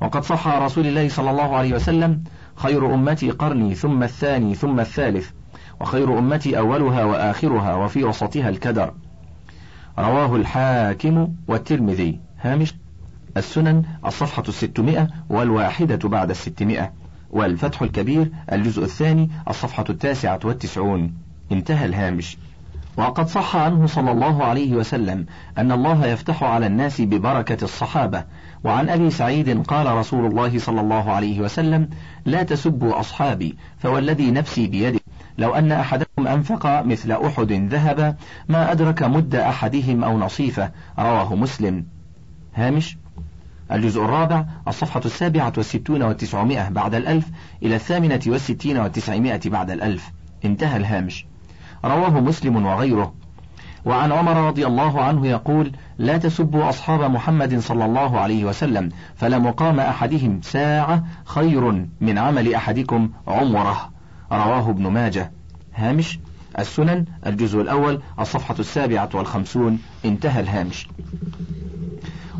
وقد صح رسول الله صلى الله عليه وسلم خير أمتي قرني ثم الثاني ثم الثالث وخير أمتي أولها وآخرها وفي وسطها الكدر. رواه الحاكم والترمذي. هامش السنن الصفحة الستمائة والواحدة بعد الستمائة والفتح الكبير الجزء الثاني الصفحة التاسعة والتسعون. انتهى الهامش. وقد صح عنه صلى الله عليه وسلم أن الله يفتح على الناس ببركة الصحابة. وعن أبي سعيد قال رسول الله صلى الله عليه وسلم لا تسبوا أصحابي فوالذي نفسي بيده لو أن أحدكم أنفق مثل أحد ذهبا ما أدرك مد أحدهم أو نصيفة. رواه مسلم. هامش. الجزء الرابع الصفحة السابعة والستون والتسعمائة بعد الألف إلى الثامنة والستين والتسعمائة بعد الألف. انتهى الهامش. رواه مسلم وغيره. وعن عمر رضي الله عنه يقول لا تسبوا أصحاب محمد صلى الله عليه وسلم فلمقام أحدهم ساعة خير من عمل أحدكم عمرة. رواه ابن ماجه. هامش السنن الجزء الأول الصفحة السابعة والخمسون انتهى الهامش.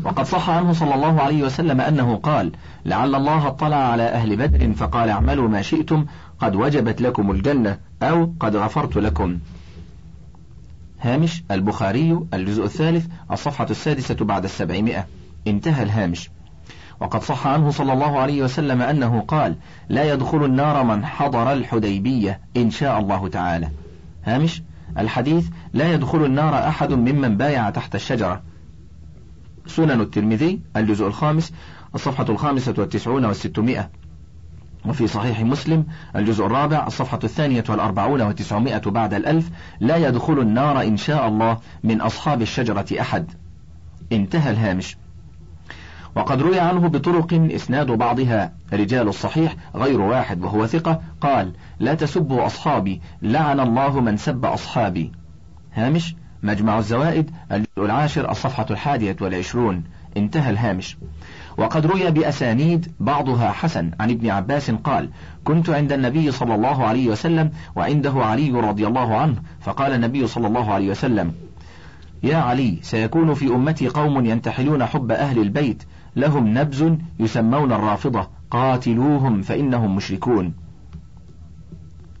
وقد صح عنه صلى الله عليه وسلم أنه قال لعل الله اطلع على أهل بدر فقال اعملوا ما شئتم قد وجبت لكم الجنة. أو قد غفرت لكم. هامش البخاري الجزء الثالث الصفحة السادسة بعد السبعمائة. انتهى الهامش. وقد صح عنه صلى الله عليه وسلم أنه قال لا يدخل النار من حضر الحديبية إن شاء الله تعالى هامش الحديث لا يدخل النار أحد ممن بايع تحت الشجرة سنن الترمذي الجزء الخامس الصفحة الخامسة والتسعون والستمائة. وفي صحيح مسلم الجزء الرابع الصفحة الثانية والأربعون وتسعمائة بعد الألف لا يدخل النار إن شاء الله من أصحاب الشجرة أحد. انتهى الهامش. وقد روي عنه بطرق إسناد بعضها. رجال الصحيح غير واحد وهو ثقة قال لا تسبوا أصحابي لعن الله من سب أصحابي. هامش مجمع الزوائد الجزء العاشر الصفحة الحادية والعشرون. انتهى الهامش. وقد روي بأسانيد بعضها حسن عن ابن عباس قال كنت عند النبي صلى الله عليه وسلم وعنده علي رضي الله عنه. فقال النبي صلى الله عليه وسلم يا علي سيكون في أمتي قوم ينتحلون حب أهل البيت لهم نبز يسمون الرافضة قاتلوهم فإنهم مشركون.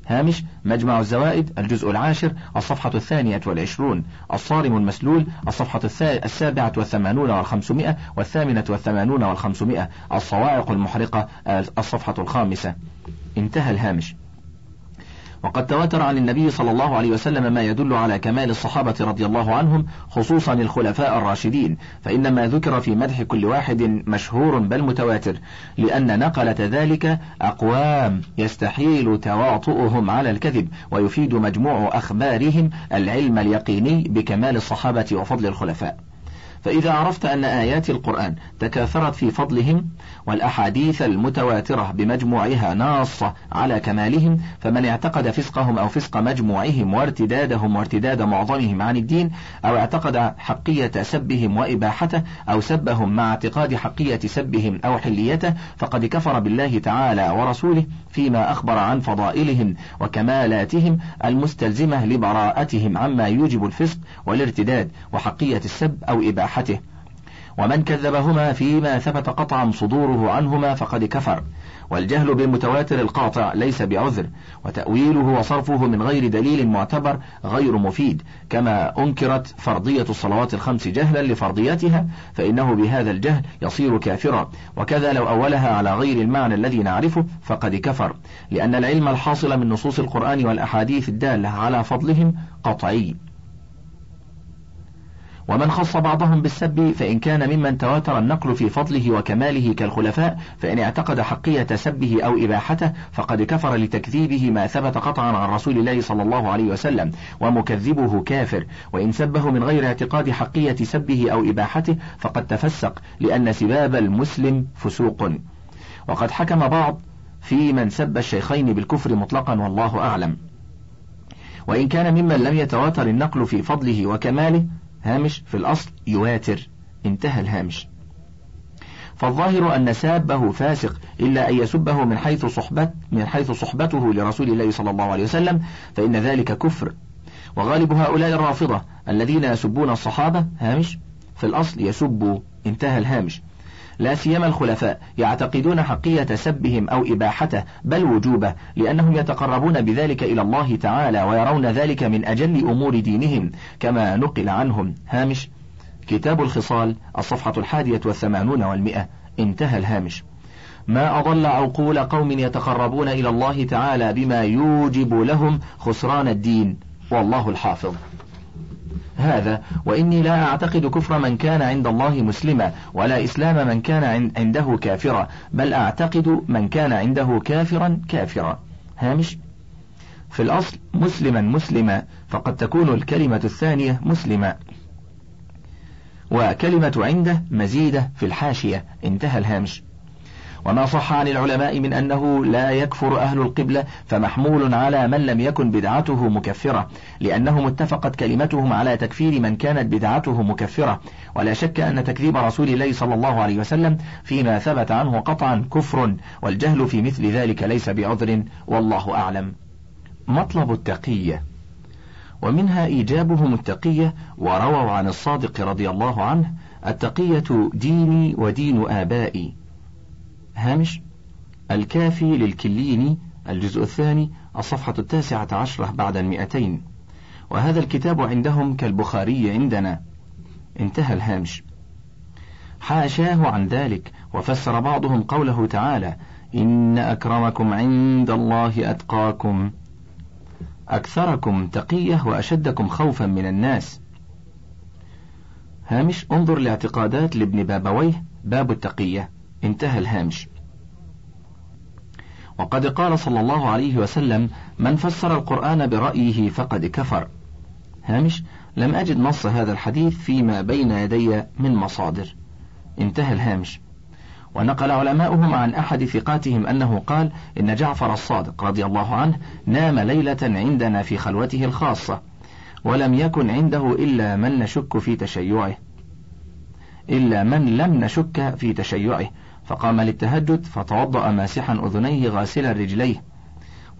هامش مجمع الزوائد الجزء العاشر الصفحة الثانية والعشرون الصارم المسلول الصفحة السابعة والثمانون والخمسمائة والثامنة والثمانون والخمسمائة الصواعق المحرقة الصفحة الخامسة. انتهى الهامش. وقد تواتر عن النبي صلى الله عليه وسلم ما يدل على كمال الصحابة رضي الله عنهم خصوصا الخلفاء الراشدين فإن ما ذكر في مدح كل واحد مشهور بل متواتر لأن نقلة ذلك أقوام يستحيل تواطؤهم على الكذب ويفيد مجموع أخبارهم العلم اليقيني بكمال الصحابة وفضل الخلفاء. فإذا عرفت أن آيات القرآن تكاثرت في فضلهم والأحاديث المتواترة بمجموعها ناصة على كمالهم فمن اعتقد فسقهم أو فسق مجموعهم وارتدادهم وارتداد معظمهم عن الدين أو اعتقد حقية سبهم وإباحته أو سبهم مع اعتقاد حقية سبهم أو حليته فقد كفر بالله تعالى ورسوله فيما أخبر عن فضائلهم وكمالاتهم المستلزمة لبراءتهم عما يوجب الفسق والارتداد وحقية السب أو إباحته. ومن كذبهما فيما ثبت قطعا صدوره عنهما فقد كفر. والجهل بالمتواتر القاطع ليس بعذر وتأويله وصرفه من غير دليل معتبر غير مفيد. كما أنكرت فرضية الصلوات الخمس جهلا لفرضيتها فإنه بهذا الجهل يصير كافرا. وكذا لو أولها على غير المعنى الذي نعرفه فقد كفر. لأن العلم الحاصل من نصوص القرآن والأحاديث الدالة على فضلهم قطعي. ومن خص بعضهم بالسب فإن كان ممن تواتر النقل في فضله وكماله كالخلفاء فإن اعتقد حقية سبه أو إباحته فقد كفر لتكذيبه ما ثبت قطعا عن رسول الله صلى الله عليه وسلم ومكذبه كافر. وإن سبه من غير اعتقاد حقية سبه أو إباحته فقد تفسق لأن سباب المسلم فسوق. وقد حكم بعض في من سب الشيخين بالكفر مطلقا والله أعلم. وإن كان ممن لم يتواتر النقل في فضله وكماله هامش في الأصل يواتر انتهى الهامش. فالظاهر أن سابه فاسق إلا أن يسبه من حيث صحبت من حيث صحبته لرسول الله صلى الله عليه وسلم فإن ذلك كفر. وغالب هؤلاء الرافضة الذين يسبون الصحابة هامش في الأصل يسبوا انتهى الهامش. لا سيما الخلفاء يعتقدون حقية سبهم أو إباحته بل وجوبه لأنهم يتقربون بذلك إلى الله تعالى ويرون ذلك من أجل أمور دينهم كما نقل عنهم. هامش كتاب الخصال الصفحة الحادية والثمانون والمئة. انتهى الهامش. ما أضل عقول قوم يتقربون إلى الله تعالى بما يوجب لهم خسران الدين. والله الحافظ. هذا وإني لا أعتقد كفر من كان عند الله مسلما ولا إسلام من كان عنده كافرا بل أعتقد من كان عنده كافرا كافرا. هامش؟ في الأصل مسلما مسلما فقد تكون الكلمة الثانية مسلما. وكلمة عنده مزيدة في الحاشية. انتهى الهامش. وما صح عن العلماء من أنه لا يكفر أهل القبلة فمحمول على من لم يكن بدعته مكفرة لأنهم اتفقت كلمتهم على تكفير من كانت بدعته مكفرة. ولا شك أن تكذيب رسول الله صلى الله عليه وسلم فيما ثبت عنه قطعا كفر والجهل في مثل ذلك ليس بعذر والله أعلم. مطلب التقية. ومنها إيجابهم التقية ورووا عن الصادق رضي الله عنه التقية ديني ودين آبائي. هامش الكافي للكليني الجزء الثاني الصفحة التاسعة عشرة بعد المئتين. وهذا الكتاب عندهم كالبخاري عندنا. انتهى الهامش. حاشاه عن ذلك وفسر بعضهم قوله تعالى إن أكرمكم عند الله أتقاكم. أكثركم تقية وأشدكم خوفا من الناس. هامش انظر لاعتقادات لابن بابويه باب التقية. انتهى الهامش. وقد قال صلى الله عليه وسلم من فسر القرآن برأيه فقد كفر. هامش لم أجد نص هذا الحديث فيما بين يدي من مصادر. انتهى الهامش. ونقل علماؤهم عن أحد ثقاتهم أنه قال إن جعفر الصادق رضي الله عنه نام ليلة عندنا في خلوته الخاصة ولم يكن عنده إلا من نشك في تشيعه إلا من لم نشك في تشيعه. فقام للتهجد فتوضأ ماسحا أذنيه غاسلا رجليه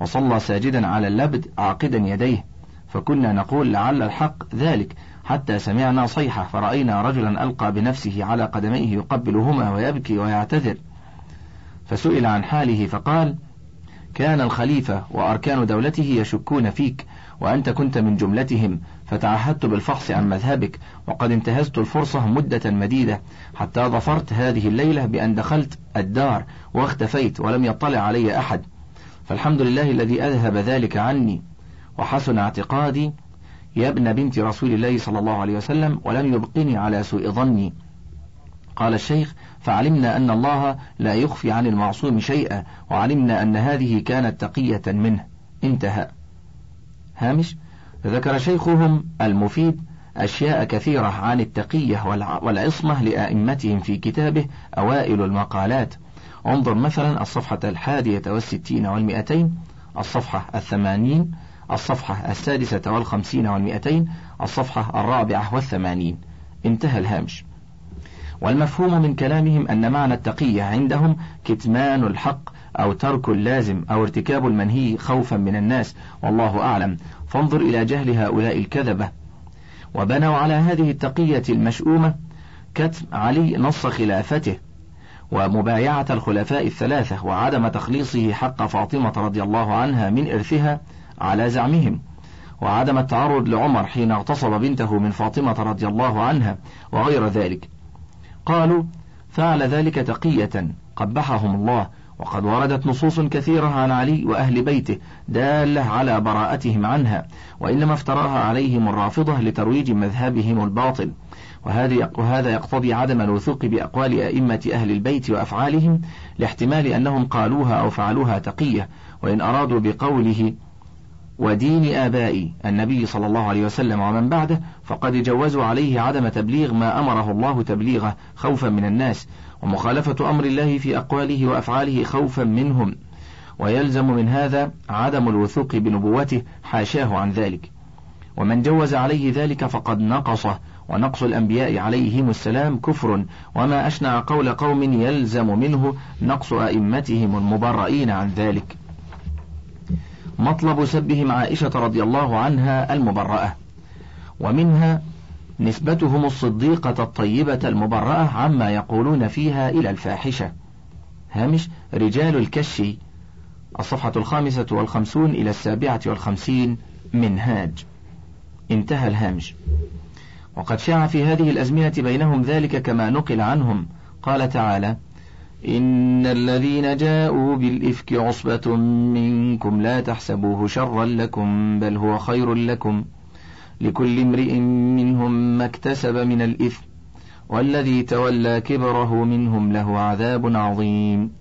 وصلى ساجدا على اللبد عاقدا يديه فكنا نقول لعل الحق ذلك حتى سمعنا صيحة فرأينا رجلا ألقى بنفسه على قدميه يقبلهما ويبكي ويعتذر. فسئل عن حاله فقال كان الخليفة وأركان دولته يشكون فيك وأنت كنت من جملتهم فتعهدت بالفحص عن مذهبك وقد انتهزت الفرصة مدة مديدة حتى ظفرت هذه الليلة بأن دخلت الدار واختفيت ولم يطلع علي أحد. فالحمد لله الذي أذهب ذلك عني وحسن اعتقادي يا ابن بنت رسول الله صلى الله عليه وسلم ولم يبقني على سوء ظني. قال الشيخ فعلمنا أن الله لا يخفي عن المعصوم شيئا وعلمنا أن هذه كانت تقية منه. انتهى. هامش؟ ذكر شيخهم المفيد أشياء كثيرة عن التقية والعصمة لأئمتهم في كتابه أوائل المقالات. انظر مثلا الصفحة الحادية والستين والمئتين الصفحة الثمانين الصفحة السادسة والخمسين والمئتين الصفحة الرابعة والثمانين. انتهى الهامش. والمفهوم من كلامهم أن معنى التقية عندهم كتمان الحق أو ترك اللازم أو ارتكاب المنهي خوفا من الناس والله أعلم. فانظر إلى جهل هؤلاء الكذبة. وبنوا على هذه التقية المشؤومة كتم علي نص خلافته ومبايعة الخلفاء الثلاثة وعدم تخليصه حق فاطمة رضي الله عنها من إرثها على زعمهم. وعدم التعرض لعمر حين اغتصب بنته من فاطمة رضي الله عنها وغير ذلك. قالوا فعل ذلك تقية قبحهم الله وقد وردت نصوص كثيرة عن علي وأهل بيته دالة على براءتهم عنها وإنما افتراها عليهم الرافضة لترويج مذهبهم الباطل. وهذا يقتضي عدم الوثوق بأقوال أئمة أهل البيت وأفعالهم لاحتمال أنهم قالوها أو فعلوها تقية. وإن أرادوا بقوله ودين آبائي النبي صلى الله عليه وسلم ومن بعده فقد جوزوا عليه عدم تبليغ ما أمره الله تبليغه خوفا من الناس. ومخالفة أمر الله في أقواله وأفعاله خوفا منهم. ويلزم من هذا عدم الوثوق بنبوته حاشاه عن ذلك. ومن جوز عليه ذلك فقد نقصه. ونقص الأنبياء عليهم السلام كفر. وما أشنع قول قوم يلزم منه نقص أئمتهم المبرئين عن ذلك. مطلب سبهم عائشة رضي الله عنها المبرأة. ومنها نسبتهم الصديقة الطيبة المبرأة عما يقولون فيها إلى الفاحشة. هامش رجال الكش. الصفحة الخامسة والخمسون إلى السابعة والخمسين منهاج. انتهى الهامش. وقد شاع في هذه الأزمنة بينهم ذلك كما نقل عنهم. قال تعالى إن الذين جاءوا بالإفك عصبة منكم لا تحسبوه شرا لكم بل هو خير لكم. لكل امرئ منهم ما اكتسب من الإثم والذي تولى كبره منهم له عذاب عظيم.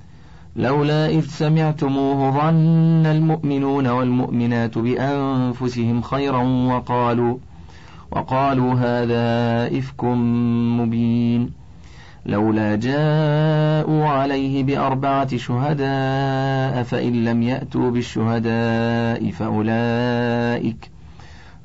لولا إذ سمعتموه ظن المؤمنون والمؤمنات بأنفسهم خيرا وقالوا وقالوا هذا إفك مبين. لولا جاءوا عليه بأربعة شهداء فإن لم يأتوا بالشهداء فأولئك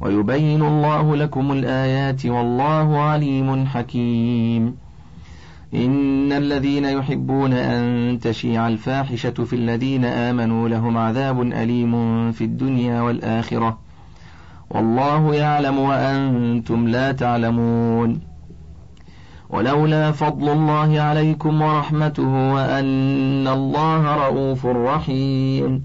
ويبين الله لكم الآيات والله عليم حكيم. إن الذين يحبون أن تشيع الفاحشة في الذين آمنوا لهم عذاب أليم في الدنيا والآخرة. والله يعلم وأنتم لا تعلمون. ولولا فضل الله عليكم ورحمته وأن الله رؤوف رحيم.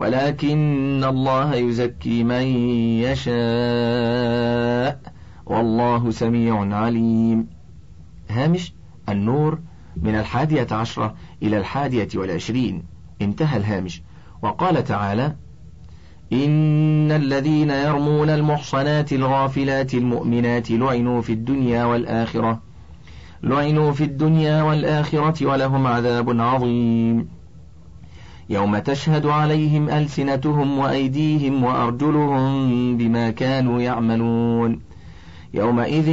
ولكن الله يزكي من يشاء والله سميع عليم. هامش النور من الحادية عشرة إلى الحادية والعشرين. انتهى الهامش. وقال تعالى إن الذين يرمون المحصنات الغافلات المؤمنات لعنوا في الدنيا والآخرة. لعنوا في الدنيا والآخرة ولهم عذاب عظيم. يوم تشهد عليهم ألسنتهم وأيديهم وأرجلهم بما كانوا يعملون. يومئذ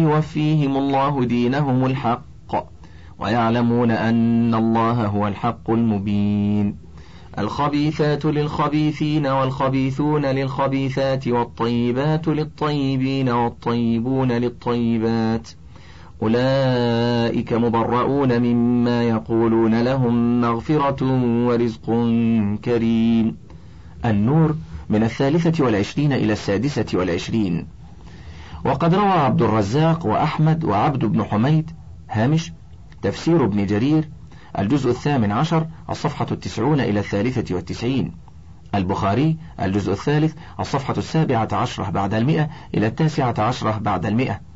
يوفيهم الله دينهم الحق ويعلمون أن الله هو الحق المبين. الخبيثات للخبيثين والخبيثون للخبيثات والطيبات للطيبين والطيبون للطيبات. أولئك مبرؤون مما يقولون لهم مغفرة ورزق كريم. النور من الثالثة والعشرين إلى السادسة والعشرين. وقد روى عبد الرزاق وأحمد وعبد بن حميد هامش تفسير ابن جرير الجزء الثامن عشر الصفحة التسعون إلى الثالثة والتسعين. البخاري الجزء الثالث الصفحة السابعة عشرة بعد المئة إلى التاسعة عشرة بعد المئة.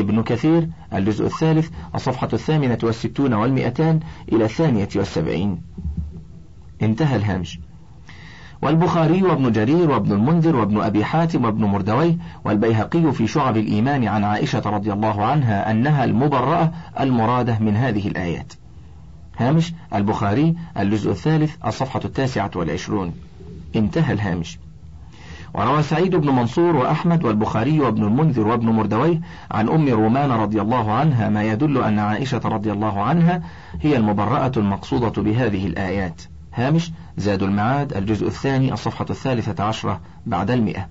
ابن كثير الجزء الثالث الصفحة الثامنة والستون والمئتان إلى الثانية والسبعين. انتهى الهامش. والبخاري وابن جرير وابن المنذر وابن أبي حاتم وابن مردويه والبيهقي في شعب الإيمان عن عائشة رضي الله عنها أنها المبرأة المرادة من هذه الآيات. هامش البخاري الجزء الثالث الصفحة التاسعة والعشرون. انتهى الهامش. وروى سعيد بن منصور وأحمد والبخاري وابن المنذر وابن مردويه عن أم رومان رضي الله عنها ما يدل أن عائشة رضي الله عنها هي المبرأة المقصودة بهذه الآيات. هامش زاد المعاد الجزء الثاني الصفحة الثالثة عشرة بعد المئة.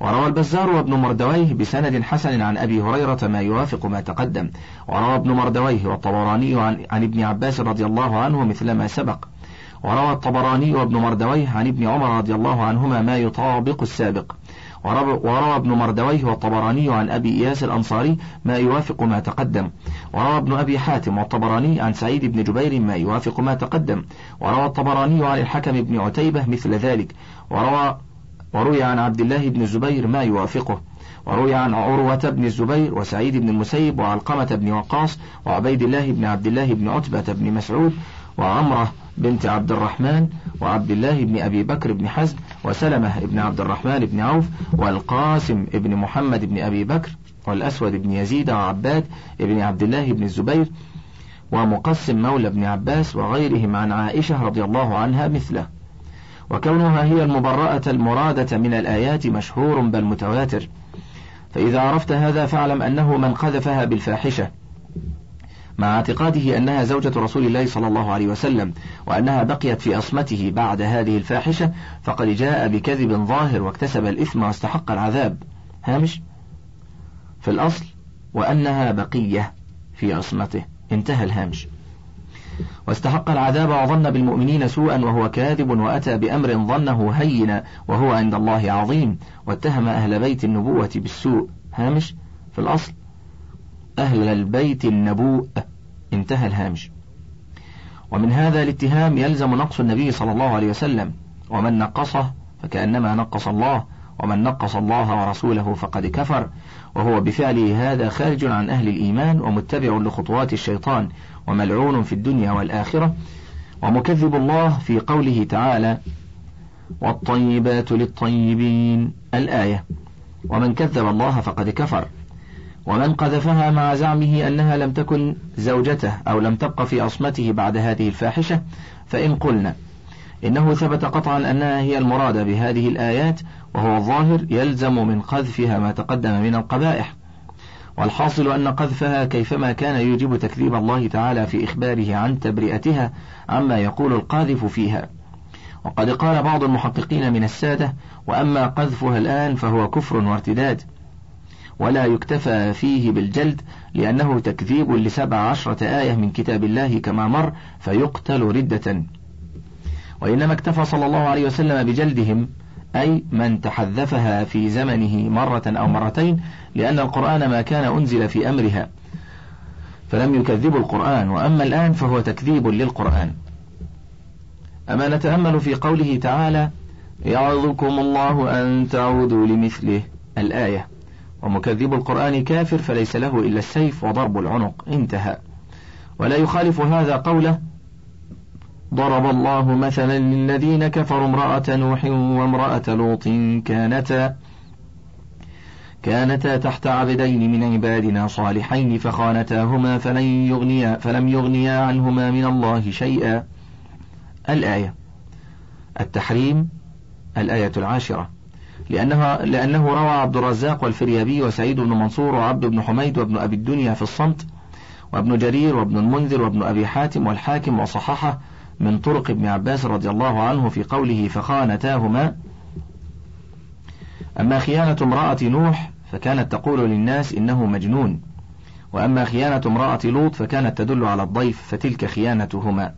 وروى البزار وابن مردويه بسند حسن عن أبي هريرة ما يوافق ما تقدم. وروى ابن مردويه والطبراني عن, عن ابن عباس رضي الله عنه مثل ما سبق. وروى الطبراني وابن مردويه عن ابن عمر رضي الله عنهما ما يطابق السابق. وروى ابن مردويه والطبراني عن أبي إياس الأنصاري ما يوافق ما تقدم. وروى ابن أبي حاتم والطبراني عن سعيد بن جبير ما يوافق ما تقدم. وروى الطبراني عن الحكم بن عتيبة مثل ذلك. وروى وروي عن عبد الله بن الزبير ما يوافقه. وروي عن عروة بن الزبير وسعيد بن المسيب وعلقمة بن وقاص وعبيد الله بن عبد الله بن عتبة بن مسعود وعمرة بنت عبد الرحمن وعبد الله بن أبي بكر بن حزم وسلمة بن عبد الرحمن بن عوف والقاسم بن محمد بن أبي بكر والأسود بن يزيد وعباد بن عبد الله بن الزبير ومقسم مولى بن عباس وغيرهم عن عائشة رضي الله عنها مثله. وكونها هي المبرأة المرادة من الآيات مشهور بل متواتر. فإذا عرفت هذا فاعلم أنه من قذفها بالفاحشة. مع اعتقاده أنها زوجة رسول الله صلى الله عليه وسلم وأنها بقيت في أصمته بعد هذه الفاحشة فقد جاء بكذب ظاهر واكتسب الإثم واستحق العذاب. هامش؟ في الأصل وأنها بقية في عصمته. انتهى الهامش. واستحق العذاب وظن بالمؤمنين سوءا وهو كاذب وأتى بأمر ظنه هينا وهو عند الله عظيم واتهم أهل بيت النبوة بالسوء. هامش؟ في الأصل أهل البيت النبوء. انتهى الهامش. ومن هذا الاتهام يلزم نقص النبي صلى الله عليه وسلم. ومن نقصه فكأنما نقص الله. ومن نقص الله ورسوله فقد كفر. وهو بفعله هذا خارج عن أهل الإيمان ومتبع لخطوات الشيطان. وملعون في الدنيا والآخرة. ومكذب الله في قوله تعالى والطيبات للطيبين الآية. ومن كذب الله فقد كفر. ومن قذفها مع زعمه أنها لم تكن زوجته أو لم تبق في عصمته بعد هذه الفاحشة فإن قلنا إنه ثبت قطعا أنها هي المراد بهذه الآيات وهو الظاهر يلزم من قذفها ما تقدم من القبائح. والحاصل أن قذفها كيفما كان يوجب تكذيب الله تعالى في إخباره عن تبرئتها عما يقول القاذف فيها. وقد قال بعض المحققين من السادة وأما قذفها الآن فهو كفر وارتداد. ولا يكتفى فيه بالجلد لأنه تكذيب لسبع عشرة آية من كتاب الله كما مر فيقتل ردة. وإنما اكتفى صلى الله عليه وسلم بجلدهم أي من تحذفها في زمنه مرة أو مرتين لأن القرآن ما كان أنزل في أمرها فلم يكذبوا القرآن. وأما الآن فهو تكذيب للقرآن. أما نتأمل في قوله تعالى يعظكم الله أن تعودوا لمثله الآية. ومكذب القرآن كافر فليس له إلا السيف وضرب العنق. انتهى. ولا يخالف هذا قوله ضرب الله مثلا للذين كفروا امرأة نوح وامرأة لوط كانتا كانتا تحت عبدين من عبادنا صالحين فخانتاهما فلن يغنيا فلم يغنيا عنهما من الله شيئا. الآية. التحريم الآية العاشرة. لأنها لأنه روى عبد الرزاق والفريابي وسعيد بن منصور وعبد بن حميد وابن أبي الدنيا في الصمت وابن جرير وابن المنذر وابن أبي حاتم والحاكم وصححه من طرق ابن عباس رضي الله عنه في قوله فخانتاهما. أما خيانة امرأة نوح فكانت تقول للناس إنه مجنون. وأما خيانة امرأة لوط فكانت تدل على الضيف فتلك خيانتهما.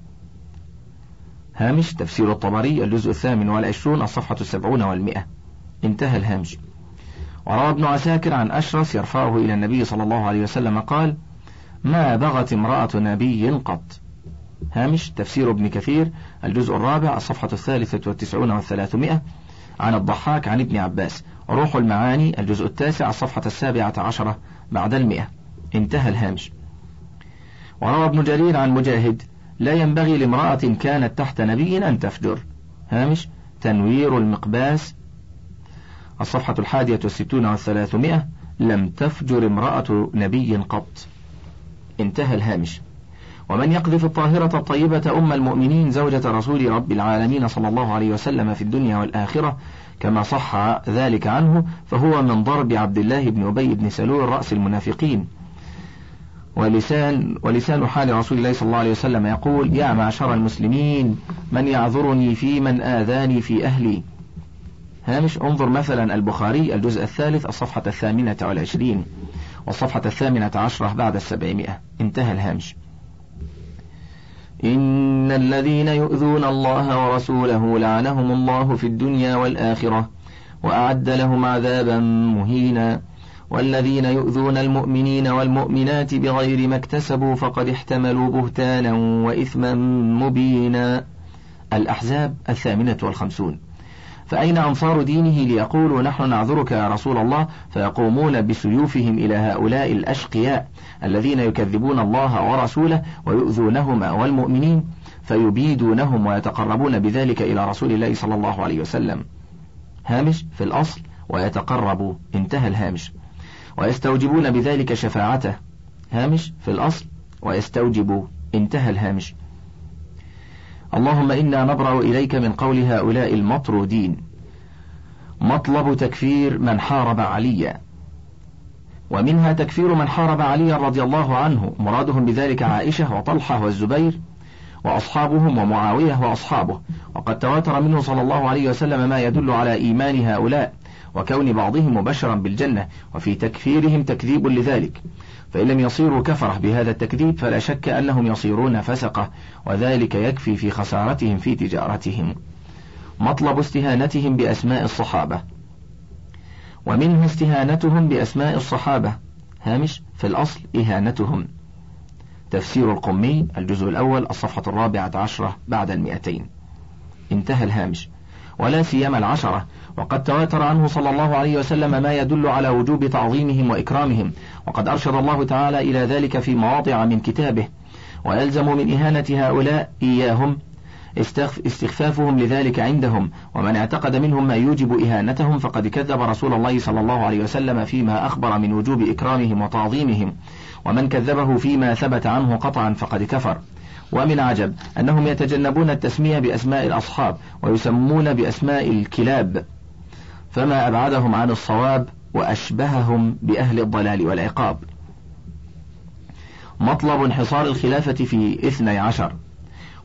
هامش تفسير الطبري الجزء الثامن والعشرون الصفحة السبعون والمئة. انتهى الهامش وروى ابن عساكر عن أشرس يرفعه إلى النبي صلى الله عليه وسلم قال ما بغت امرأة نبي قط. هامش تفسير ابن كثير الجزء الرابع الصفحة الثالثة والتسعون والثلاثمائة عن الضحاك عن ابن عباس. روح المعاني الجزء التاسع الصفحة السابعة عشرة بعد المئة. انتهى الهامش. وروى ابن جرير عن مجاهد لا ينبغي لامرأة كانت تحت نبي أن تفجر. هامش تنوير المقباس الصفحة الحادية والستون والثلاثمائة لم تفجر امرأة نبي قط. انتهى الهامش. ومن يقذف الطاهرة الطيبة أم المؤمنين زوجة رسول رب العالمين صلى الله عليه وسلم في الدنيا والآخرة كما صح ذلك عنه فهو من ضرب عبد الله بن أبي بن سلول رأس المنافقين. ولسان ولسان حال رسول الله صلى الله عليه وسلم يقول يا معشر المسلمين من يعذرني في من آذاني في أهلي؟ هامش انظر مثلا البخاري الجزء الثالث الصفحة الثامنة والعشرين والصفحة الثامنة عشرة بعد السبعمائة. انتهى الهامش. إن الذين يؤذون الله ورسوله لعنهم الله في الدنيا والآخرة وأعد لهم عذابا مهينا. والذين يؤذون المؤمنين والمؤمنات بغير ما اكتسبوا فقد احتملوا بهتانا وإثما مبينا. الأحزاب الثامنة والخمسون. فأين أنصار دينه ليقولوا نحن نعذرك يا رسول الله فيقومون بسيوفهم إلى هؤلاء الأشقياء الذين يكذبون الله ورسوله ويؤذونهما والمؤمنين فيبيدونهم ويتقربون بذلك إلى رسول الله صلى الله عليه وسلم. هامش في الأصل ويتقرب. انتهى الهامش. ويستوجبون بذلك شفاعته. هامش في الأصل ويستوجب. انتهى الهامش. اللهم إنا نبرأ إليك من قول هؤلاء المطرودين. مطلب تكفير من حارب عليا. ومنها تكفير من حارب عليا رضي الله عنه. مرادهم بذلك عائشة وطلحة والزبير وأصحابهم ومعاوية وأصحابه. وقد تواتر منه صلى الله عليه وسلم ما يدل على إيمان هؤلاء. وكون بعضهم مبشرا بالجنة. وفي تكفيرهم تكذيب لذلك. فإن لم يصيروا كفرة بهذا التكذيب فلا شك أنهم يصيرون فسقة وذلك يكفي في خسارتهم في تجارتهم. مطلب استهانتهم بأسماء الصحابة. ومنه استهانتهم بأسماء الصحابة. هامش في الأصل إهانتهم. تفسير القمي الجزء الأول الصفحة الرابعة عشرة بعد المئتين. انتهى الهامش. ولا سيما العشرة. وقد تواتر عنه صلى الله عليه وسلم ما يدل على وجوب تعظيمهم وإكرامهم. وقد أرشد الله تعالى إلى ذلك في مواضع من كتابه. ويلزم من إهانة هؤلاء إياهم استخفافهم لذلك عندهم. ومن اعتقد منهم ما يوجب إهانتهم فقد كذب رسول الله صلى الله عليه وسلم فيما أخبر من وجوب إكرامهم وتعظيمهم. ومن كذبه فيما ثبت عنه قطعا فقد كفر. ومن عجب أنهم يتجنبون التسمية بأسماء الأصحاب ويسمون بأسماء الكلاب فما أبعدهم عن الصواب وأشبههم بأهل الضلال والعقاب. مطلب انحصار الخلافة في اثني عشر.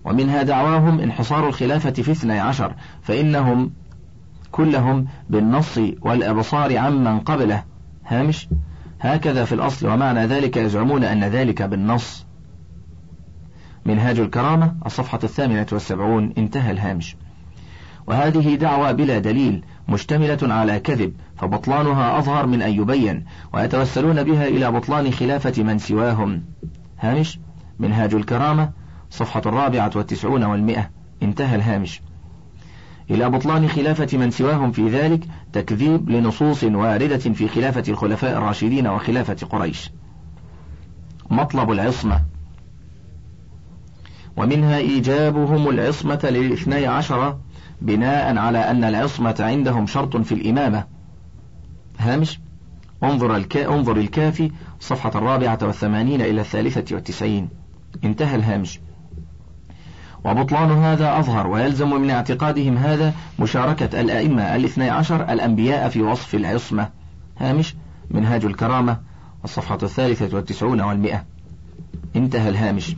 ومنها دعواهم انحصار الخلافة في اثني عشر فإنهم كلهم بالنص والإبصار عمن قبله. هامش؟ هكذا في الأصل ومعنى ذلك يزعمون أن ذلك بالنص. منهاج الكرامة الصفحة الثامنة والسبعون انتهى الهامش. وهذه دعوة بلا دليل مشتملة على كذب فبطلانها أظهر من أن يبين ويتوسلون بها إلى بطلان خلافة من سواهم. هامش منهاج الكرامة صفحة الرابعة والتسعون والمئة انتهى الهامش. إلى بطلان خلافة من سواهم في ذلك تكذيب لنصوص واردة في خلافة الخلفاء الراشدين وخلافة قريش. مطلب العصمة. ومنها إيجابهم العصمة للاثني عشر بناء على أن العصمة عندهم شرط في الإمامة. هامش انظر, الكا انظر الكافي صفحة الرابعة والثمانين إلى الثالثة والتسعين. انتهى الهامش. وبطلان هذا أظهر ويلزم من اعتقادهم هذا مشاركة الأئمة الاثني عشر الأنبياء في وصف العصمة. هامش منهاج الكرامة الصفحة الثالثة والتسعون والمئة. انتهى الهامش.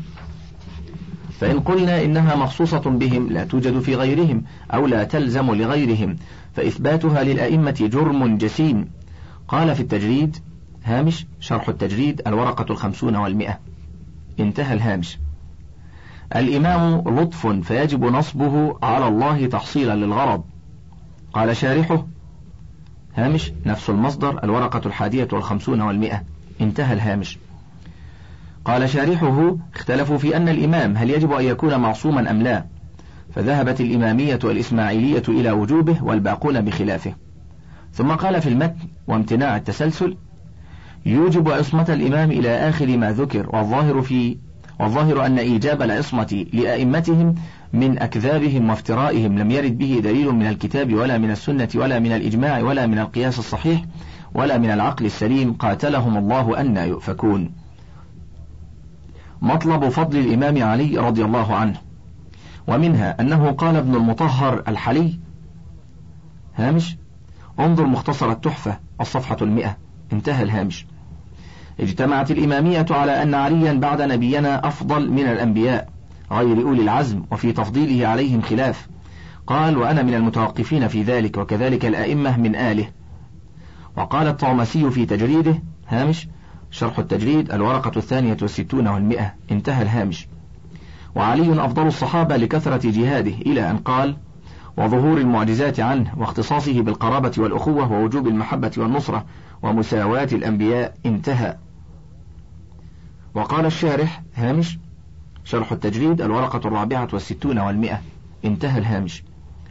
فإن قلنا إنها مخصوصة بهم لا توجد في غيرهم أو لا تلزم لغيرهم فإثباتها للأئمة جرم جسيم. قال في التجريد هامش شرح التجريد الورقة الخمسون والمئة. انتهى الهامش. الإمام لطف فيجب نصبه على الله تحصيلا للغرض. قال شارحه هامش نفس المصدر الورقة الحادية والخمسون والمئة. انتهى الهامش. قال شارحه اختلفوا في أن الإمام هل يجب أن يكون معصوما أم لا. فذهبت الإمامية والإسماعيلية إلى وجوبه والباقون بخلافه. ثم قال في المتن وامتناع التسلسل يوجب عصمة الإمام إلى آخر ما ذكر والظاهر في والظاهر أن إيجاب العصمة لأئمتهم من أكذابهم وافترائهم لم يرد به دليل من الكتاب ولا من السنة ولا من الإجماع ولا من القياس الصحيح ولا من العقل السليم قاتلهم الله أن يؤفكون. مطلب فضل الإمام علي رضي الله عنه. ومنها أنه قال ابن المطهر الحلي هامش انظر مختصر التحفة الصفحة المئة انتهى الهامش. اجتمعت الإمامية على أن عليا بعد نبينا أفضل من الأنبياء غير أولي العزم وفي تفضيله عليهم خلاف. قال وأنا من المتوقفين في ذلك وكذلك الأئمة من آله. وقال الطعمسي في تجريده هامش شرح التجريد الورقة الثانية والستون والمئة. انتهى الهامش. وعلي أفضل الصحابة لكثرة جهاده إلى أن قال وظهور المعجزات عنه واختصاصه بالقرابة والأخوة ووجوب المحبة والنصرة ومساواة الأنبياء انتهى. وقال الشارح هامش شرح التجريد الورقة الرابعة والستون والمئة. انتهى الهامش.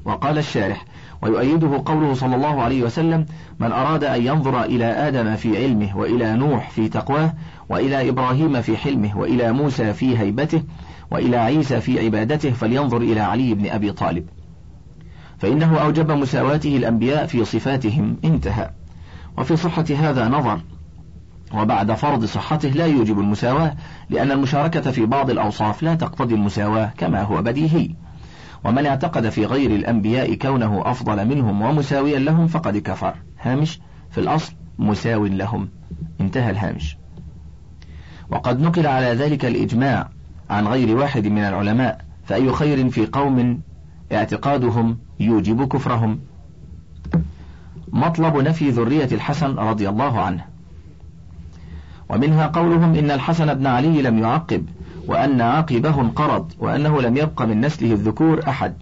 وقال الشارح ويؤيده قوله صلى الله عليه وسلم من أراد أن ينظر إلى آدم في علمه وإلى نوح في تقواه وإلى إبراهيم في حلمه وإلى موسى في هيبته وإلى عيسى في عبادته فلينظر إلى علي بن أبي طالب. فإنه أوجب مساواته الأنبياء في صفاتهم انتهى. وفي صحة هذا نظر وبعد فرض صحته لا يوجب المساواة لأن المشاركة في بعض الأوصاف لا تقتضي المساواة كما هو بديهي. ومن اعتقد في غير الأنبياء كونه أفضل منهم ومساويا لهم فقد كفر. هامش في الأصل مساو لهم. انتهى الهامش. وقد نقل على ذلك الإجماع عن غير واحد من العلماء فأي خير في قوم اعتقادهم يوجب كفرهم. مطلب نفي ذرية الحسن رضي الله عنه. ومنها قولهم إن الحسن بن علي لم يعقب. وأن عقبه انقرض وأنه لم يبق من نسله الذكور أحد.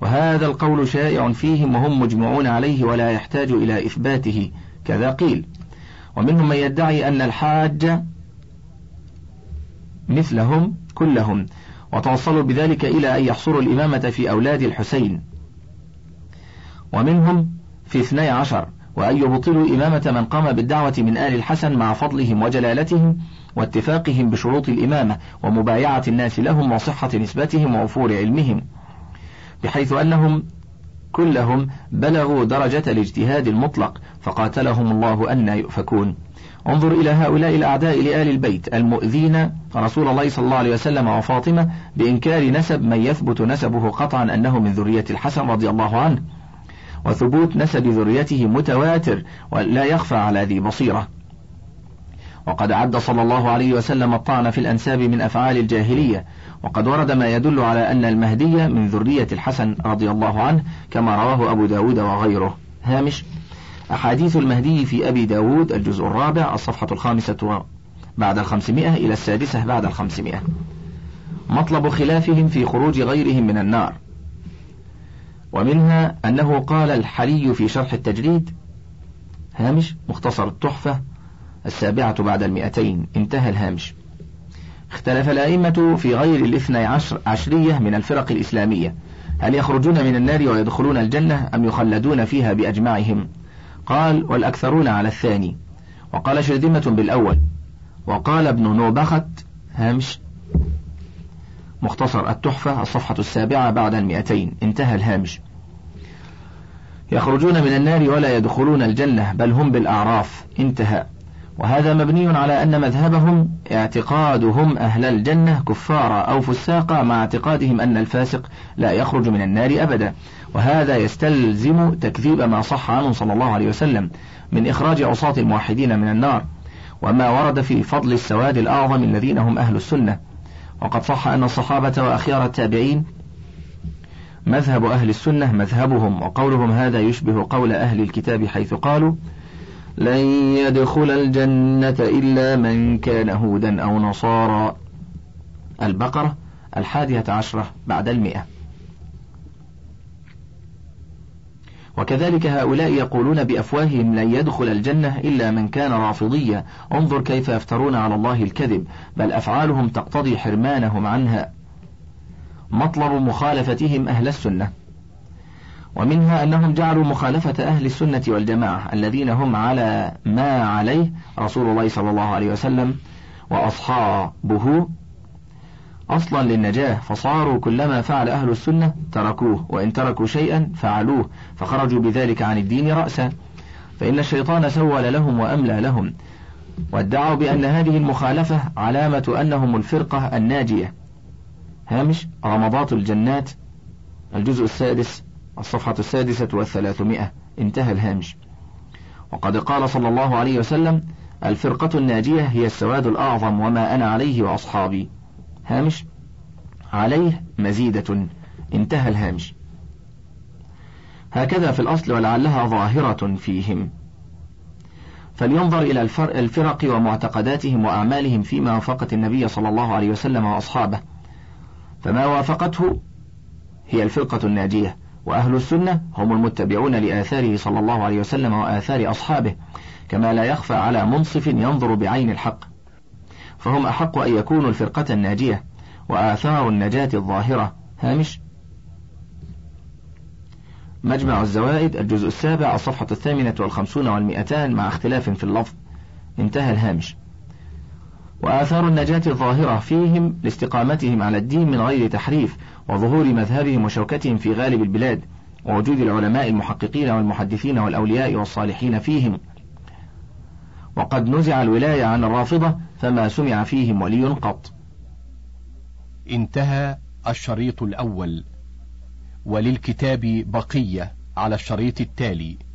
وهذا القول شائع فيهم وهم مجمعون عليه ولا يحتاج إلى إثباته كذا قيل. ومنهم من يدعي أن الحاج مثلهم كلهم وتوصلوا بذلك إلى أن يحصروا الإمامة في أولاد الحسين. ومنهم في اثني عشر وأن يبطلوا إمامة من قام بالدعوة من آل الحسن مع فضلهم وجلالتهم واتفاقهم بشروط الإمامة ومبايعة الناس لهم وصحة نسبتهم ووفور علمهم بحيث أنهم كلهم بلغوا درجة الاجتهاد المطلق فقاتلهم الله أن يؤفكون. انظر إلى هؤلاء الأعداء لآل البيت المؤذين رسول الله صلى الله عليه وسلم وفاطمة بإنكار نسب من يثبت نسبه قطعا أنه من ذرية الحسن رضي الله عنه وثبوت نسب ذريته متواتر ولا يخفى على ذي بصيرة. وقد عد صلى الله عليه وسلم الطعن في الأنساب من أفعال الجاهلية وقد ورد ما يدل على أن المهدي من ذرية الحسن رضي الله عنه كما رواه أبو داود وغيره. هامش أحاديث المهدي في أبي داود الجزء الرابع الصفحة الخامسة بعد الخمسمائة إلى السادسة بعد الخمسمائة. مطلب خلافهم في خروج غيرهم من النار. ومنها أنه قال الحلي في شرح التجريد. هامش مختصر التحفة. السابعة بعد المئتين. انتهى الهامش. اختلف الأئمة في غير الاثني عشر عشرية من الفرق الإسلامية. هل يخرجون من النار ويدخلون الجنة أم يخلدون فيها بأجمعهم؟ قال والأكثرون على الثاني. وقال شرذمة بالأول. وقال ابن نوبخت. هامش. مختصر التحفة الصفحة السابعة بعد المئتين. انتهى الهامش. يخرجون من النار ولا يدخلون الجنة بل هم بالأعراف. انتهى. وهذا مبني على أن مذهبهم اعتقادهم أهل الجنة كفارا أو فساقا مع اعتقادهم أن الفاسق لا يخرج من النار أبدا. وهذا يستلزم تكذيب ما صح عنه صلى الله عليه وسلم من إخراج عصاة الموحدين من النار وما ورد في فضل السواد الأعظم الذين هم أهل السنة. وقد صح أن الصحابة وأخيار التابعين مذهب أهل السنة مذهبهم وقولهم هذا يشبه قول أهل الكتاب حيث قالوا لن يدخل الجنة إلا من كان هودا أو نصارى. البقرة الحادية عشرة بعد المئة. وكذلك هؤلاء يقولون بأفواههم لن يدخل الجنة إلا من كان رافضيا. انظر كيف يفترون على الله الكذب بل أفعالهم تقتضي حرمانهم عنها. مطلب مخالفتهم أهل السنة. ومنها أنهم جعلوا مخالفة أهل السنة والجماعة الذين هم على ما عليه رسول الله صلى الله عليه وسلم وأصحابه. أصلا للنجاة فصاروا كلما فعل أهل السنة تركوه وإن تركوا شيئا فعلوه فخرجوا بذلك عن الدين رأسا. فإن الشيطان سول لهم وأملى لهم وادعوا بأن هذه المخالفة علامة أنهم الفرقة الناجية. هامش رمضات الجنات الجزء السادس. الصفحة السادسة والثلاثمائة. انتهى الهامش. وقد قال صلى الله عليه وسلم الفرقة الناجية هي السواد الأعظم وما أنا عليه وأصحابي. هامش؟ عليه مزيدة. انتهى الهامش. هكذا في الأصل ولعلها ظاهرة فيهم. فلينظر إلى الفرق ومعتقداتهم وأعمالهم فيما وافقت النبي صلى الله عليه وسلم وأصحابه. فما وافقته هي الفرقة الناجية. وأهل السنة هم المتبعون لآثاره صلى الله عليه وسلم وآثار أصحابه كما لا يخفى على منصف ينظر بعين الحق. فهم أحق أن يكونوا الفرقة الناجية وآثار النجاة الظاهرة. هامش؟ مجمع الزوائد الجزء السابع الصفحة الثامنة والخمسون والمئتان مع اختلاف في اللفظ. انتهى الهامش. وآثار النجاة الظاهرة فيهم لاستقامتهم على الدين من غير تحريف وظهور مذهبهم وشوكتهم في غالب البلاد ووجود العلماء المحققين والمحدثين والأولياء والصالحين فيهم. وقد نزع الولاية عن الرافضة فما سمع فيهم ولي قط. انتهى الشريط الأول. وللكتاب بقية على الشريط التالي.